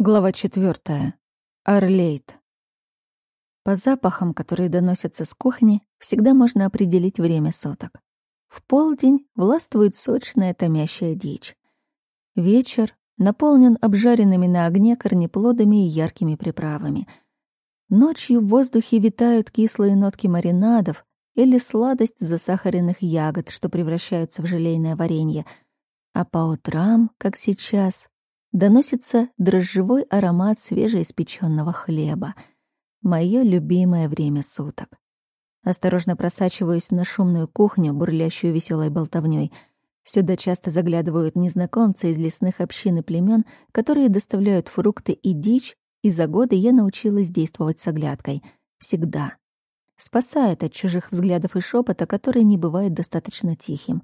Глава четвертая. Орлейт. По запахам, которые доносятся с кухни, всегда можно определить время суток. В полдень властвует сочная томящая дичь. Вечер наполнен обжаренными на огне корнеплодами и яркими приправами. Ночью в воздухе витают кислые нотки маринадов или сладость засахаренных ягод, что превращаются в желейное варенье. А по утрам, как сейчас, доносится дрожжевой аромат свежеиспеченного хлеба. Мое любимое время суток. Осторожно просачиваюсь на шумную кухню, бурлящую веселой болтовней. Сюда часто заглядывают незнакомцы из лесных общин и племен, которые доставляют фрукты и дичь, и за годы я научилась действовать с оглядкой. Всегда. Спасает от чужих взглядов и шепота, который не бывает достаточно тихим.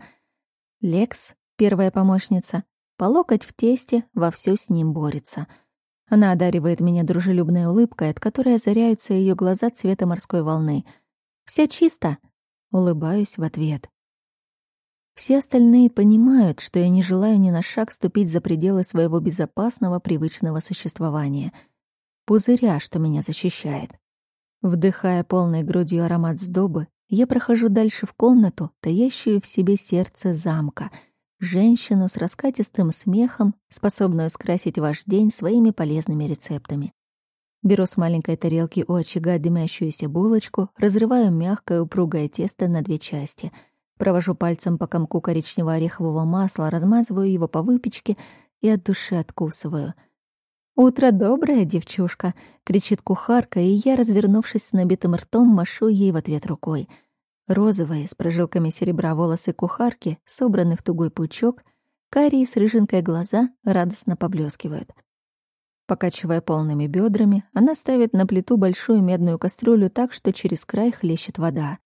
Лекс, первая помощница, по локоть в тесте вовсю с ним борется. Она одаривает меня дружелюбной улыбкой, от которой озаряются ее глаза цвета морской волны. «Все чисто!» — улыбаюсь в ответ. Все остальные понимают, что я не желаю ни на шаг ступить за пределы своего безопасного, привычного существования. Пузыря, что меня защищает. Вдыхая полной грудью аромат сдобы, я прохожу дальше в комнату, таящую в себе сердце замка — женщину с раскатистым смехом, способную скрасить ваш день своими полезными рецептами. Беру с маленькой тарелки у очага дымящуюся булочку, разрываю мягкое упругое тесто на две части, провожу пальцем по комку коричнево-орехового масла, размазываю его по выпечке и от души откусываю. «Утро доброе, девчушка!» — кричит кухарка, и я, развернувшись с набитым ртом, машу ей в ответ рукой — Розовые, с прожилками серебра волосы кухарки, собраны в тугой пучок, карие с рыжинкой глаза радостно поблескивают. Покачивая полными бедрами, она ставит на плиту большую медную кастрюлю так, что через край хлещет вода.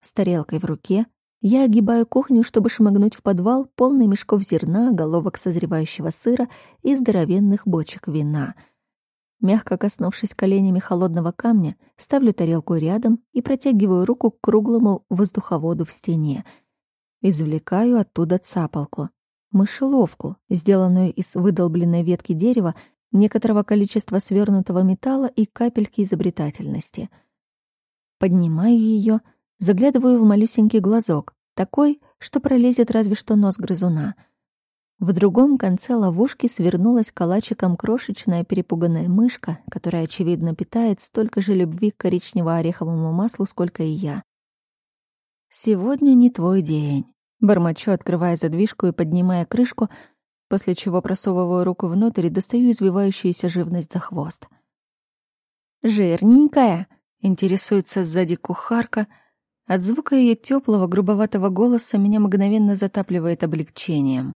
С тарелкой в руке я огибаю кухню, чтобы шмыгнуть в подвал, полный мешков зерна, головок созревающего сыра и здоровенных бочек вина — Мягко коснувшись коленями холодного камня, ставлю тарелку рядом и протягиваю руку к круглому воздуховоду в стене. Извлекаю оттуда цапалку. Мышеловку, сделанную из выдолбленной ветки дерева, некоторого количества свернутого металла и капельки изобретательности. Поднимаю ее, заглядываю в малюсенький глазок, такой, что пролезет разве что нос грызуна — в другом конце ловушки свернулась калачиком крошечная перепуганная мышка, которая, очевидно, питает столько же любви к коричнево-ореховому маслу, сколько и я. «Сегодня не твой день», — бормочу, открывая задвижку и поднимая крышку, после чего просовываю руку внутрь и достаю извивающуюся живность за хвост. «Жирненькая?» — интересуется сзади кухарка. От звука ее теплого, грубоватого голоса меня мгновенно затапливает облегчением.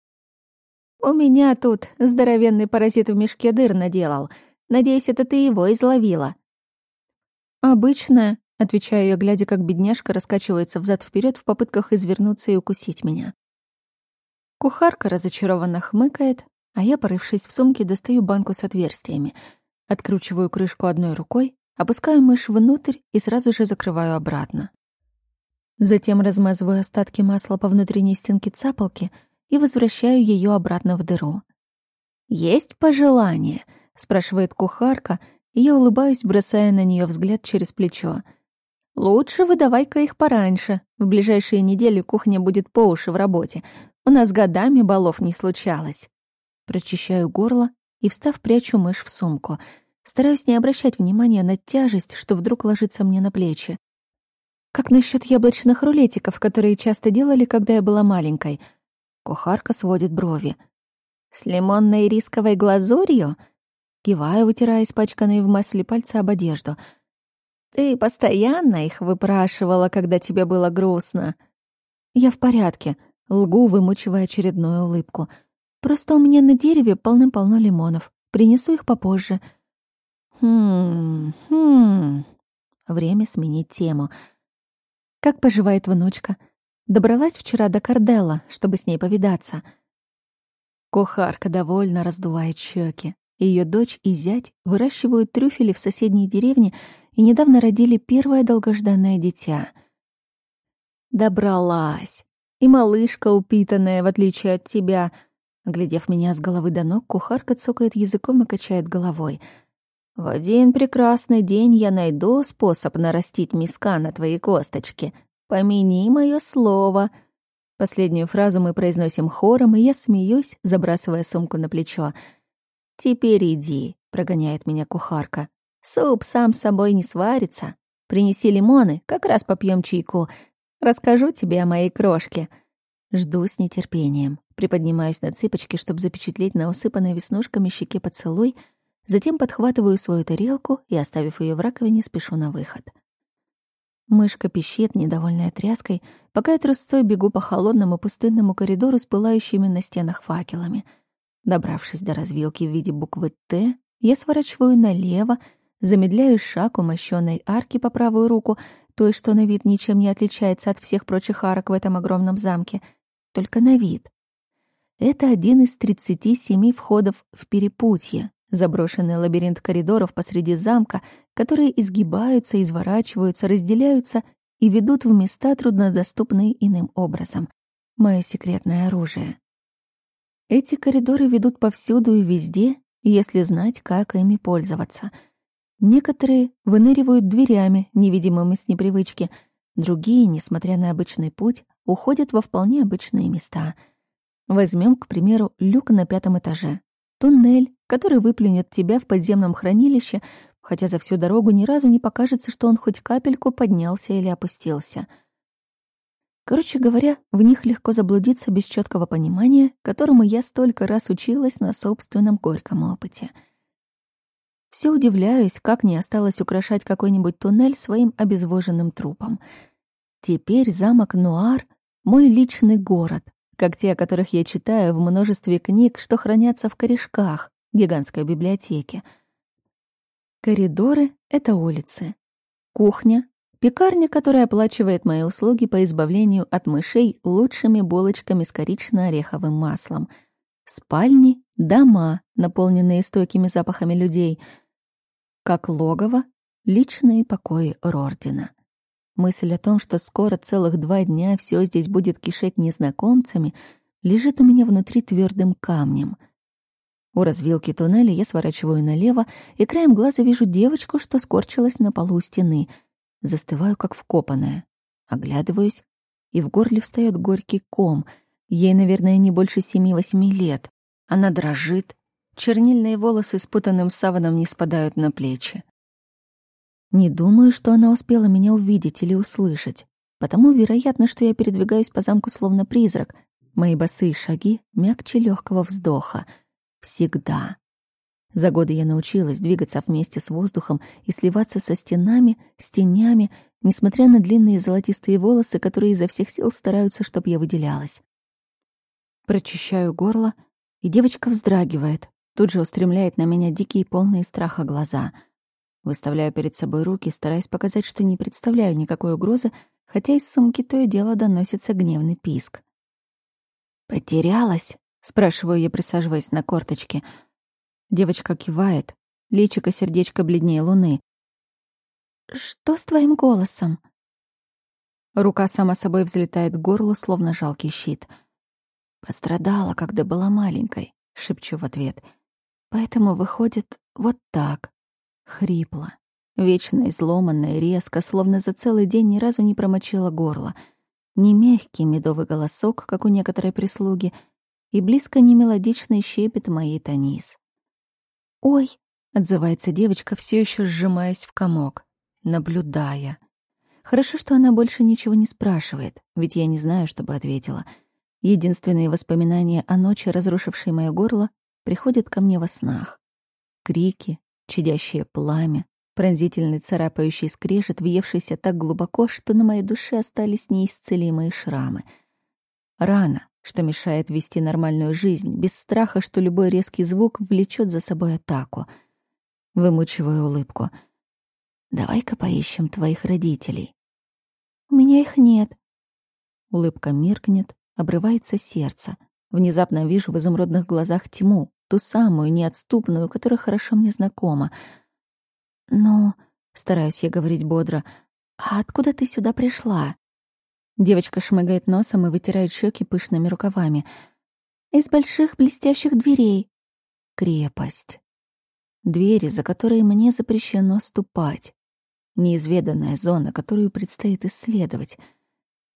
«У меня тут здоровенный паразит в мешке дыр наделал. Надеюсь, это ты его изловила». «Обычная», — отвечаю я, глядя, как бедняжка раскачивается взад вперед в попытках извернуться и укусить меня. Кухарка разочарованно хмыкает, а я, порывшись в сумке, достаю банку с отверстиями, откручиваю крышку одной рукой, опускаю мышь внутрь и сразу же закрываю обратно. Затем размазываю остатки масла по внутренней стенке цапалки — и возвращаю ее обратно в дыру. «Есть пожелание?» — спрашивает кухарка, и я улыбаюсь, бросая на нее взгляд через плечо. «Лучше выдавай-ка их пораньше. В ближайшие недели кухня будет по уши в работе. У нас годами балов не случалось». Прочищаю горло и, встав, прячу мышь в сумку. Стараюсь не обращать внимания на тяжесть, что вдруг ложится мне на плечи. Как насчет яблочных рулетиков, которые часто делали, когда я была маленькой — Кухарка сводит брови. «С лимонной рисковой глазурью?» Киваю, вытирая испачканные в масле пальцы об одежду. «Ты постоянно их выпрашивала, когда тебе было грустно». «Я в порядке», — лгу, вымучивая очередную улыбку. «Просто у меня на дереве полным-полно лимонов. Принесу их попозже». «Хм... хм...» Время сменить тему. «Как поживает внучка?» Добралась вчера до Карделла, чтобы с ней повидаться. Кухарка довольно раздувает щеки. Ее дочь и зять выращивают трюфели в соседней деревне и недавно родили первое долгожданное дитя. Добралась. И малышка упитанная, в отличие от тебя. Глядев меня с головы до ног, кухарка цокает языком и качает головой. «В один прекрасный день я найду способ нарастить миска на твои косточки. Помяни мое слово». Последнюю фразу мы произносим хором, и я смеюсь, забрасывая сумку на плечо. «Теперь иди», — прогоняет меня кухарка. «Суп сам собой не сварится. Принеси лимоны, как раз попьем чайку. Расскажу тебе о моей крошке». Жду с нетерпением. Приподнимаюсь на цыпочки, чтобы запечатлеть на усыпанной веснушками щеке поцелуй, затем подхватываю свою тарелку и, оставив ее в раковине, спешу на выход. Мышка пищит, недовольная тряской, пока я трусцой бегу по холодному пустынному коридору с пылающими на стенах факелами. Добравшись до развилки в виде буквы «Т», я сворачиваю налево, замедляю шаг у мощённой арки по правую руку, той, что на вид ничем не отличается от всех прочих арок в этом огромном замке — только на вид. Это один из 37 входов в перепутье, заброшенный лабиринт коридоров посреди замка, которые изгибаются, изворачиваются, разделяются и ведут в места, труднодоступные иным образом. Мое секретное оружие. Эти коридоры ведут повсюду и везде, если знать, как ими пользоваться. Некоторые выныривают дверями, невидимыми с непривычки, другие, несмотря на обычный путь, уходят во вполне обычные места. Возьмем, к примеру, люк на пятом этаже. Туннель, который выплюнет тебя в подземном хранилище, хотя за всю дорогу ни разу не покажется, что он хоть капельку поднялся или опустился. Короче говоря, в них легко заблудиться без четкого понимания, которому я столько раз училась на собственном горьком опыте. Все удивляюсь, как не осталось украшать какой-нибудь туннель своим обезвоженным трупом. Теперь замок Нуар мой личный город, как те, о которых я читаю в множестве книг, что хранятся в корешках гигантской библиотеки. Коридоры — это улицы. Кухня — пекарня, которая оплачивает мои услуги по избавлению от мышей лучшими булочками с корично-ореховым маслом. Спальни — дома, наполненные стойкими запахами людей. Как логово — личные покои Рордина. Мысль о том, что скоро целых два дня все здесь будет кишеть незнакомцами, лежит у меня внутри твердым камнем. У развилки туннеля я сворачиваю налево и краем глаза вижу девочку, что скорчилась на полу стены. Застываю, как вкопанная. Оглядываюсь, и в горле встает горький ком. Ей, наверное, не больше семи-восьми лет. Она дрожит. Чернильные волосы с путанным саваном не спадают на плечи. Не думаю, что она успела меня увидеть или услышать. Потому вероятно, что я передвигаюсь по замку словно призрак. Мои босые шаги мягче легкого вздоха. Всегда. За годы я научилась двигаться вместе с воздухом и сливаться со стенами, с тенями, несмотря на длинные золотистые волосы, которые изо всех сил стараются, чтобы я выделялась. Прочищаю горло, и девочка вздрагивает, тут же устремляет на меня дикие полные страха глаза — Выставляю перед собой руки, стараясь показать, что не представляю никакой угрозы, хотя из сумки то и дело доносится гневный писк. «Потерялась?» — спрашиваю я, присаживаясь на корточке. Девочка кивает, личико сердечко бледнее луны. «Что с твоим голосом?» Рука сама собой взлетает к горлу, словно жалкий щит. «Пострадала, когда была маленькой», — шепчу в ответ. «Поэтому выходит вот так». Хрипло. Вечно изломанная, резко, словно за целый день ни разу не промочила горло. Не мягкий медовый голосок, как у некоторой прислуги, и близко не мелодичный щепет моей Танис. «Ой!» — отзывается девочка, все еще сжимаясь в комок, наблюдая. Хорошо, что она больше ничего не спрашивает, ведь я не знаю, что бы ответила. Единственные воспоминания о ночи, разрушившей мое горло, приходят ко мне во снах. Крики, Чадящее пламя, пронзительный царапающий скрежет, въевшийся так глубоко, что на моей душе остались неисцелимые шрамы. Рана, что мешает вести нормальную жизнь, без страха, что любой резкий звук влечет за собой атаку. Вымучиваю улыбку. «Давай-ка поищем твоих родителей». «У меня их нет». Улыбка меркнет, обрывается сердце. Внезапно вижу в изумрудных глазах тьму, ту самую неотступную, которая хорошо мне знакома. «Ну...» — стараюсь я говорить бодро. «А откуда ты сюда пришла?» Девочка шмыгает носом и вытирает щеки пышными рукавами. Из больших блестящих дверей. Крепость. Двери, за которые мне запрещено ступать. Неизведанная зона, которую предстоит исследовать.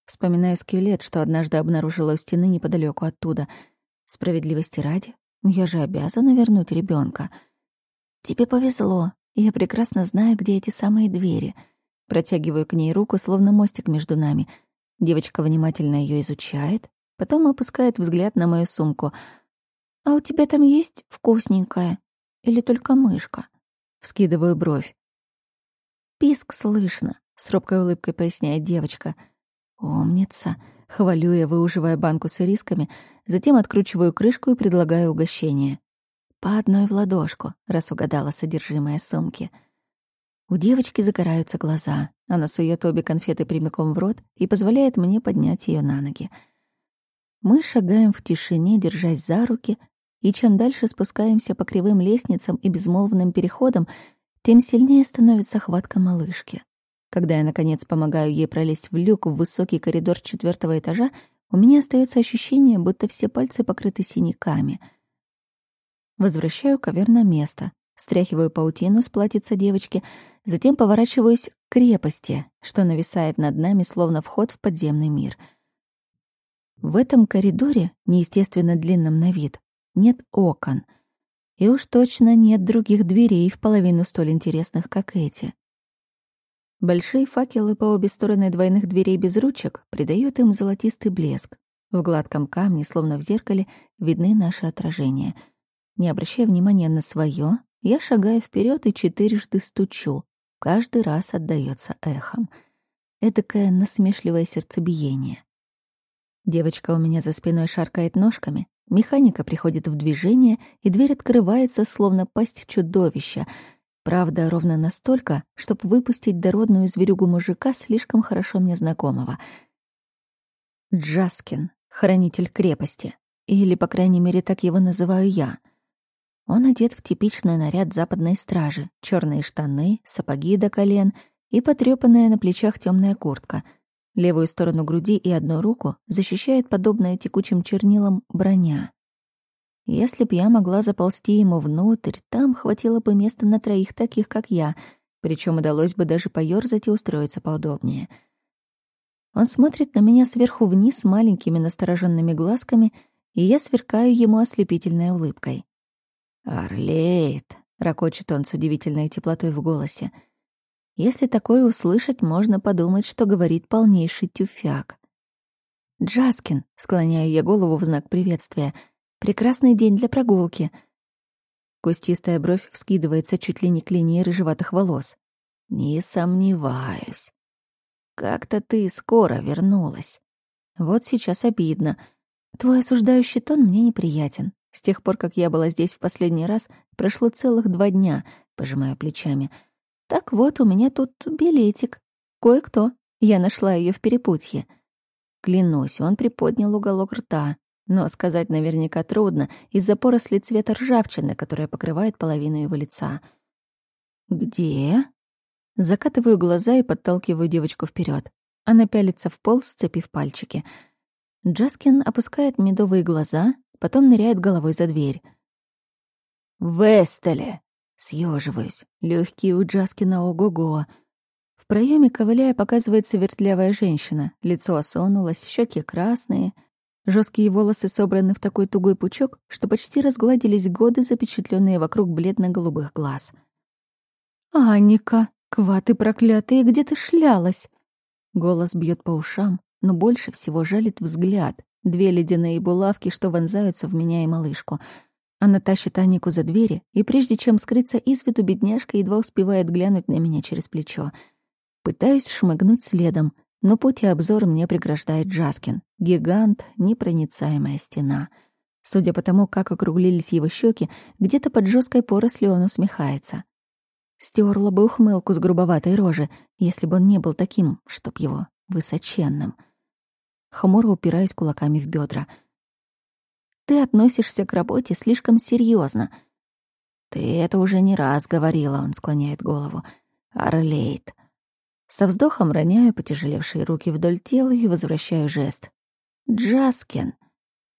Вспоминаю скелет, что однажды обнаружила у стены неподалеку оттуда. Справедливости ради, я же обязана вернуть ребенка. Тебе повезло. Я прекрасно знаю, где эти самые двери. Протягиваю к ней руку, словно мостик между нами. Девочка внимательно ее изучает, Потом опускает взгляд на мою сумку. «А у тебя там есть вкусненькое? Или только мышка?» Вскидываю бровь. «Писк слышно», — с робкой улыбкой поясняет девочка. «Умница», — хвалю я, выуживая банку с ирисками, затем откручиваю крышку и предлагаю угощение. По одной в ладошку, раз угадала содержимое сумки. У девочки загораются глаза. Она сует обе конфеты прямиком в рот и позволяет мне поднять ее на ноги. Мы шагаем в тишине, держась за руки, и чем дальше спускаемся по кривым лестницам и безмолвным переходам, тем сильнее становится хватка малышки. Когда я, наконец, помогаю ей пролезть в люк в высокий коридор четвертого этажа, у меня остается ощущение, будто все пальцы покрыты синяками. Возвращаю ковер на место, стряхиваю паутину с платьица девочки, затем поворачиваюсь к крепости, что нависает над нами, словно вход в подземный мир — в этом коридоре, неестественно длинном на вид, нет окон. И уж точно нет других дверей в половину столь интересных, как эти. Большие факелы по обе стороны двойных дверей без ручек придают им золотистый блеск. В гладком камне, словно в зеркале, видны наши отражения. Не обращая внимания на свое, я шагаю вперед и четырежды стучу. Каждый раз отдаётся эхом. Эдакое насмешливое сердцебиение. Девочка у меня за спиной шаркает ножками, механика приходит в движение, и дверь открывается, словно пасть чудовища. Правда, ровно настолько, чтобы выпустить дородную зверюгу мужика, слишком хорошо мне знакомого. Джаскин, хранитель крепости. Или, по крайней мере, так его называю я. Он одет в типичный наряд западной стражи, черные штаны, сапоги до колен и потрёпанная на плечах темная куртка — Левую сторону груди и одну руку защищает подобная текучим чернилам броня. Если б я могла заползти ему внутрь, там хватило бы места на троих таких, как я, причем удалось бы даже поёрзать и устроиться поудобнее. Он смотрит на меня сверху вниз маленькими настороженными глазками, и я сверкаю ему ослепительной улыбкой. «Орлеет!» — ракочет он с удивительной теплотой в голосе — если такое услышать, можно подумать, что говорит полнейший тюфяк. «Джаскин», — склоняю я голову в знак приветствия, — «прекрасный день для прогулки». Кустистая бровь вскидывается чуть ли не к линии рыжеватых волос. «Не сомневаюсь. Как-то ты скоро вернулась. Вот сейчас обидно. Твой осуждающий тон мне неприятен. С тех пор, как я была здесь в последний раз, прошло целых два дня, пожимая плечами — так вот, у меня тут билетик. Кое-кто. Я нашла ее в перепутье. Клянусь, он приподнял уголок рта. Но сказать наверняка трудно из-за поросли цвета ржавчины, которая покрывает половину его лица. «Где?» Закатываю глаза и подталкиваю девочку вперед. Она пялится в пол, сцепив пальчики. Джаскин опускает медовые глаза, потом ныряет головой за дверь. «Вестеле!» Съеживаюсь. Легкие у Джаскина ого-го. В проеме ковыляя показывается вертлявая женщина. Лицо осунулось, щеки красные. Жесткие волосы собраны в такой тугой пучок, что почти разгладились годы, запечатленные вокруг бледно-голубых глаз. «Анника, кваты проклятые, где ты шлялась?» Голос бьет по ушам, но больше всего жалит взгляд. Две ледяные булавки, что вонзаются в меня и малышку — она тащит Анику за двери, и прежде чем скрыться из виду, бедняжка едва успевает глянуть на меня через плечо. Пытаюсь шмыгнуть следом, но путь и обзор мне преграждает Джаскин. Гигант, непроницаемая стена. Судя по тому, как округлились его щеки, где-то под жесткой порослью он усмехается. Стерла бы ухмылку с грубоватой рожи, если бы он не был таким, чтоб его, высоченным. Хмуро упираюсь кулаками в бедра — ты относишься к работе слишком серьезно. Ты это уже не раз говорила, он склоняет голову. Орлейт. Со вздохом роняю потяжелевшие руки вдоль тела и возвращаю жест. Джаскин.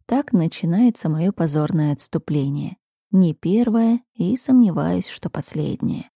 Так начинается мое позорное отступление. Не первое и сомневаюсь, что последнее.